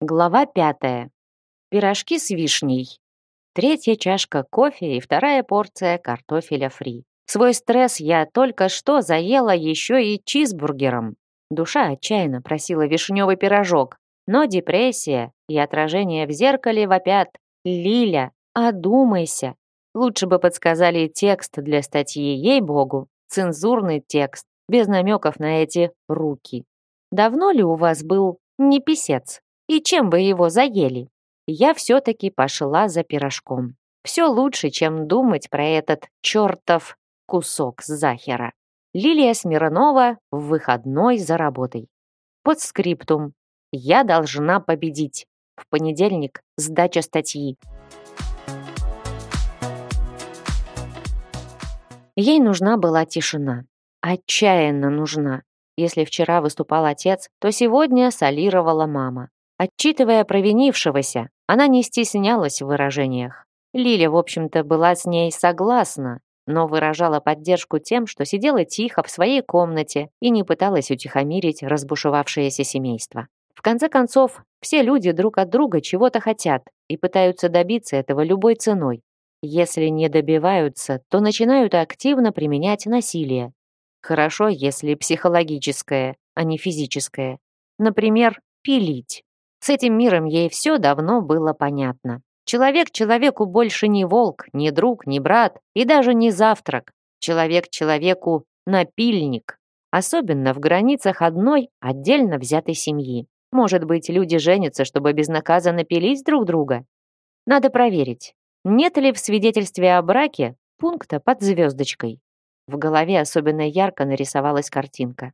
Глава пятая. Пирожки с вишней. Третья чашка кофе и вторая порция картофеля фри. Свой стресс я только что заела еще и чизбургером. Душа отчаянно просила вишневый пирожок, но депрессия и отражение в зеркале вопят «Лиля, одумайся!» Лучше бы подсказали текст для статьи, ей-богу, цензурный текст, без намеков на эти руки. Давно ли у вас был не писец? И чем вы его заели? Я все-таки пошла за пирожком. Все лучше, чем думать про этот чертов кусок захера. Лилия Смирнова в выходной за работой. Под скриптум. Я должна победить. В понедельник сдача статьи. Ей нужна была тишина. Отчаянно нужна. Если вчера выступал отец, то сегодня солировала мама. Отчитывая провинившегося, она не стеснялась в выражениях. Лиля, в общем-то, была с ней согласна, но выражала поддержку тем, что сидела тихо в своей комнате и не пыталась утихомирить разбушевавшееся семейство. В конце концов, все люди друг от друга чего-то хотят и пытаются добиться этого любой ценой. Если не добиваются, то начинают активно применять насилие. Хорошо, если психологическое, а не физическое. Например, пилить. С этим миром ей все давно было понятно. Человек человеку больше не волк, не друг, не брат и даже не завтрак. Человек человеку напильник. Особенно в границах одной отдельно взятой семьи. Может быть, люди женятся, чтобы безнаказанно пилить друг друга? Надо проверить, нет ли в свидетельстве о браке пункта под звездочкой. В голове особенно ярко нарисовалась картинка.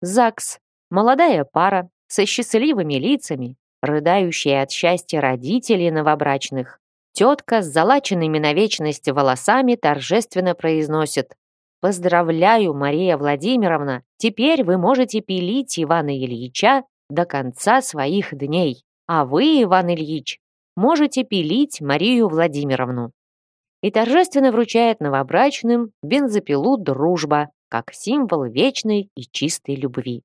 ЗАГС. Молодая пара со счастливыми лицами, рыдающие от счастья родители новобрачных. Тетка с залаченными на вечность волосами торжественно произносит «Поздравляю, Мария Владимировна, теперь вы можете пилить Ивана Ильича до конца своих дней, а вы, Иван Ильич, можете пилить Марию Владимировну». И торжественно вручает новобрачным бензопилу «Дружба», как символ вечной и чистой любви.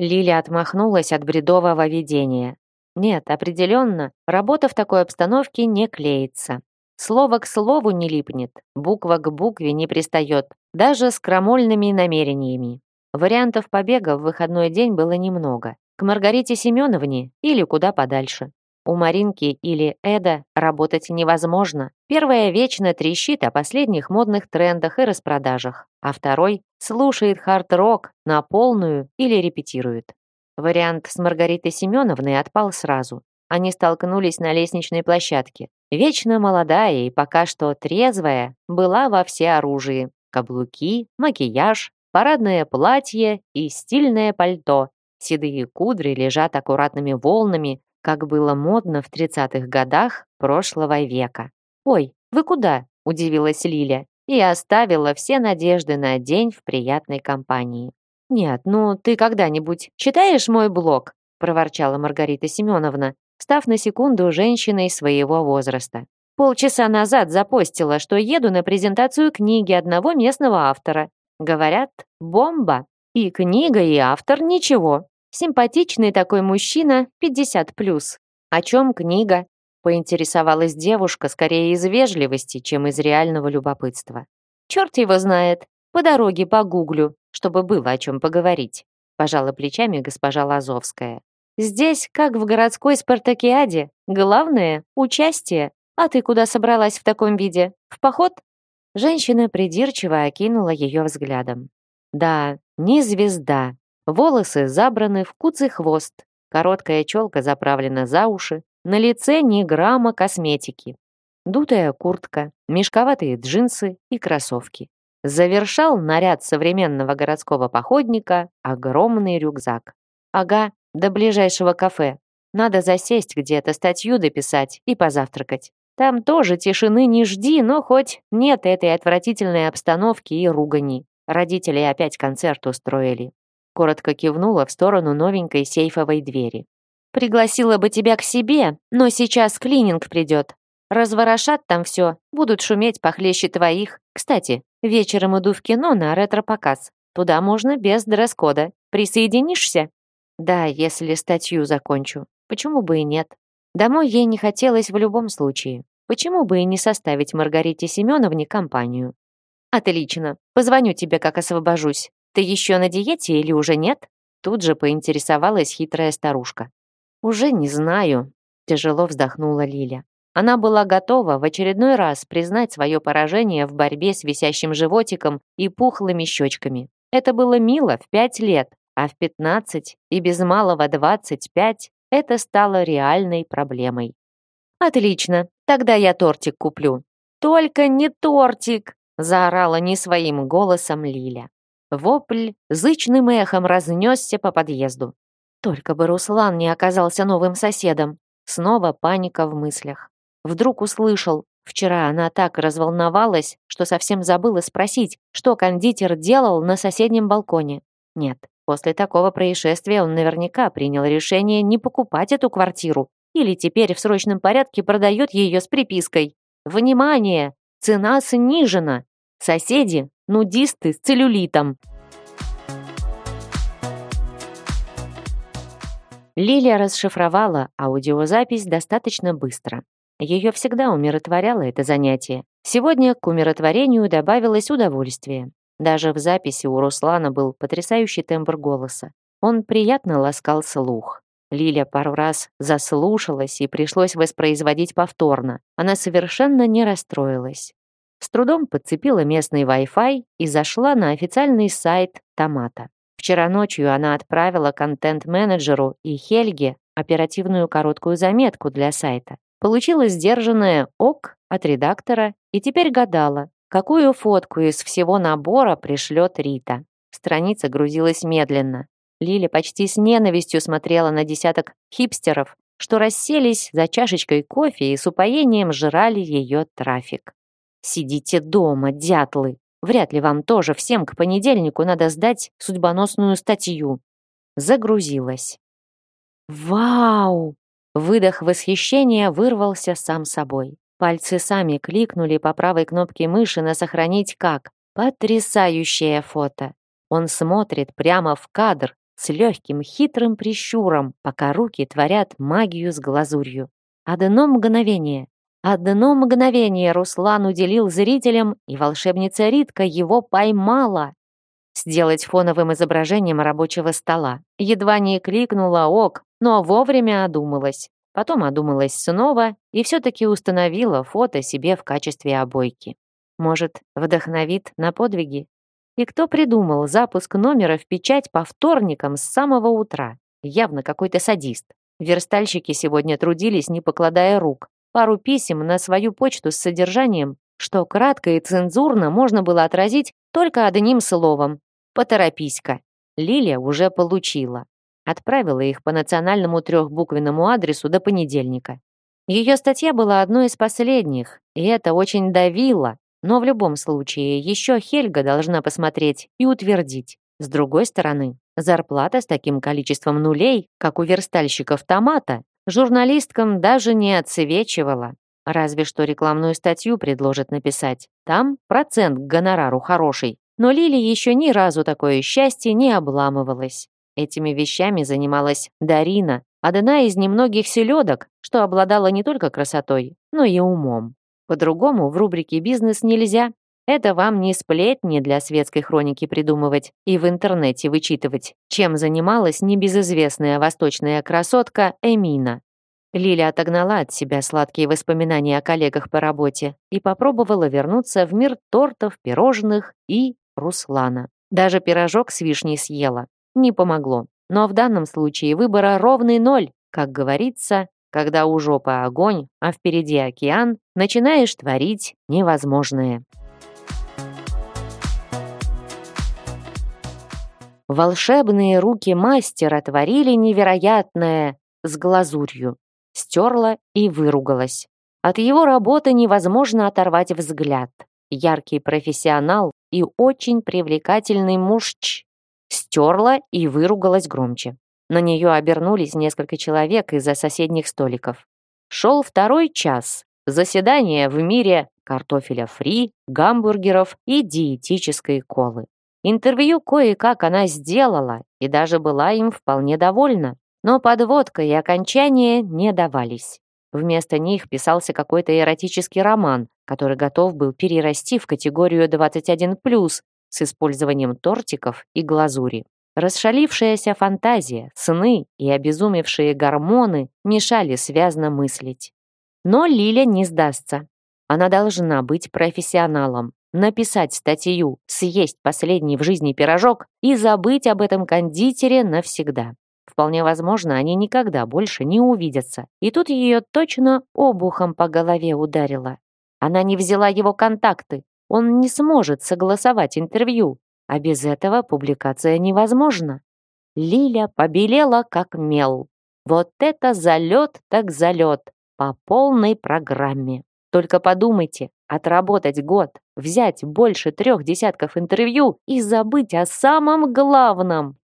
Лиля отмахнулась от бредового видения. Нет, определенно, работа в такой обстановке не клеится. Слово к слову не липнет, буква к букве не пристает, даже с крамольными намерениями. Вариантов побега в выходной день было немного. К Маргарите Семеновне или куда подальше. У Маринки или Эда работать невозможно. Первая вечно трещит о последних модных трендах и распродажах, а второй слушает хард-рок на полную или репетирует. Вариант с Маргаритой Семеновной отпал сразу. Они столкнулись на лестничной площадке. Вечно молодая и пока что трезвая была во всеоружии. Каблуки, макияж, парадное платье и стильное пальто. Седые кудри лежат аккуратными волнами, как было модно в 30-х годах прошлого века. «Ой, вы куда?» – удивилась Лиля и оставила все надежды на день в приятной компании. «Нет, ну ты когда-нибудь читаешь мой блог?» – проворчала Маргарита Семеновна, став на секунду женщиной своего возраста. Полчаса назад запостила, что еду на презентацию книги одного местного автора. Говорят, бомба. И книга, и автор ничего. Симпатичный такой мужчина, 50+. О чем книга? Поинтересовалась девушка скорее из вежливости, чем из реального любопытства. Черт его знает. По дороге погуглю чтобы было о чем поговорить», пожала плечами госпожа Лазовская. «Здесь, как в городской спартакиаде, главное — участие. А ты куда собралась в таком виде? В поход?» Женщина придирчиво окинула ее взглядом. «Да, не звезда. Волосы забраны в куцый хвост, короткая челка заправлена за уши, на лице ни грамма косметики. Дутая куртка, мешковатые джинсы и кроссовки. Завершал наряд современного городского походника огромный рюкзак. Ага, до ближайшего кафе. Надо засесть где-то, статью дописать и позавтракать. Там тоже тишины не жди, но хоть нет этой отвратительной обстановки и ругани. Родители опять концерт устроили. Коротко кивнула в сторону новенькой сейфовой двери. «Пригласила бы тебя к себе, но сейчас клининг придет. Разворошат там все, будут шуметь похлеще твоих. Кстати, вечером иду в кино на ретро-показ. Туда можно без дресс-кода. Присоединишься? Да, если статью закончу. Почему бы и нет? Домой ей не хотелось в любом случае. Почему бы и не составить Маргарите Семеновне компанию? Отлично. Позвоню тебе, как освобожусь. Ты еще на диете или уже нет? Тут же поинтересовалась хитрая старушка. Уже не знаю, тяжело вздохнула Лиля. Она была готова в очередной раз признать свое поражение в борьбе с висящим животиком и пухлыми щечками. Это было мило в пять лет, а в пятнадцать и без малого двадцать пять это стало реальной проблемой. «Отлично, тогда я тортик куплю». «Только не тортик!» заорала не своим голосом Лиля. Вопль зычным эхом разнесся по подъезду. Только бы Руслан не оказался новым соседом. Снова паника в мыслях. Вдруг услышал. Вчера она так разволновалась, что совсем забыла спросить, что кондитер делал на соседнем балконе. Нет, после такого происшествия он наверняка принял решение не покупать эту квартиру или теперь в срочном порядке продает ее с припиской. «Внимание! Цена снижена! Соседи – нудисты с целлюлитом!» Лилия расшифровала аудиозапись достаточно быстро. Ее всегда умиротворяло это занятие. Сегодня к умиротворению добавилось удовольствие. Даже в записи у Руслана был потрясающий тембр голоса. Он приятно ласкал слух. Лиля пару раз заслушалась и пришлось воспроизводить повторно. Она совершенно не расстроилась. С трудом подцепила местный Wi-Fi и зашла на официальный сайт Томата. Вчера ночью она отправила контент-менеджеру и Хельге оперативную короткую заметку для сайта. Получила сдержанное «ок» от редактора и теперь гадала, какую фотку из всего набора пришлет Рита. Страница грузилась медленно. Лиля почти с ненавистью смотрела на десяток хипстеров, что расселись за чашечкой кофе и с упоением жрали ее трафик. «Сидите дома, дятлы! Вряд ли вам тоже всем к понедельнику надо сдать судьбоносную статью». Загрузилась. «Вау!» Выдох восхищения вырвался сам собой. Пальцы сами кликнули по правой кнопке мыши на «Сохранить как». Потрясающее фото. Он смотрит прямо в кадр, с легким хитрым прищуром, пока руки творят магию с глазурью. Одно мгновение, одно мгновение Руслан уделил зрителям, и волшебница Ритка его поймала. Сделать фоновым изображением рабочего стола. Едва не кликнула ок, но вовремя одумалась. Потом одумалась снова и все-таки установила фото себе в качестве обойки. Может, вдохновит на подвиги? И кто придумал запуск номера в печать по вторникам с самого утра? Явно какой-то садист. Верстальщики сегодня трудились, не покладая рук. Пару писем на свою почту с содержанием, что кратко и цензурно можно было отразить только одним словом «Поторопись-ка». Лилия уже получила. Отправила их по национальному трехбуквенному адресу до понедельника. Ее статья была одной из последних, и это очень давило, но в любом случае, еще Хельга должна посмотреть и утвердить. С другой стороны, зарплата с таким количеством нулей, как у верстальщиков томата, журналисткам даже не отсвечивала. Разве что рекламную статью предложат написать. Там процент к гонорару хороший. Но Лили еще ни разу такое счастье не обламывалась. Этими вещами занималась Дарина, одна из немногих селедок, что обладала не только красотой, но и умом. По-другому в рубрике «Бизнес» нельзя. Это вам не сплетни для светской хроники придумывать и в интернете вычитывать, чем занималась небезызвестная восточная красотка Эмина. Лиля отогнала от себя сладкие воспоминания о коллегах по работе и попробовала вернуться в мир тортов, пирожных и Руслана. Даже пирожок с вишней съела. Не помогло. Но в данном случае выбора ровный ноль. Как говорится, когда у жопы огонь, а впереди океан, начинаешь творить невозможное. Волшебные руки мастера творили невероятное с глазурью. Стерла и выругалась. От его работы невозможно оторвать взгляд. Яркий профессионал и очень привлекательный мужч. Стерла и выругалась громче. На нее обернулись несколько человек из-за соседних столиков. Шел второй час. Заседание в мире картофеля фри, гамбургеров и диетической колы. Интервью кое-как она сделала и даже была им вполне довольна. Но подводка и окончание не давались. Вместо них писался какой-то эротический роман, который готов был перерасти в категорию 21+, с использованием тортиков и глазури. Расшалившаяся фантазия, сны и обезумевшие гормоны мешали связно мыслить. Но Лиля не сдастся. Она должна быть профессионалом, написать статью, съесть последний в жизни пирожок и забыть об этом кондитере навсегда. Вполне возможно, они никогда больше не увидятся. И тут ее точно обухом по голове ударило. Она не взяла его контакты. Он не сможет согласовать интервью. А без этого публикация невозможна. Лиля побелела, как мел. Вот это залет так залет. По полной программе. Только подумайте, отработать год, взять больше трех десятков интервью и забыть о самом главном.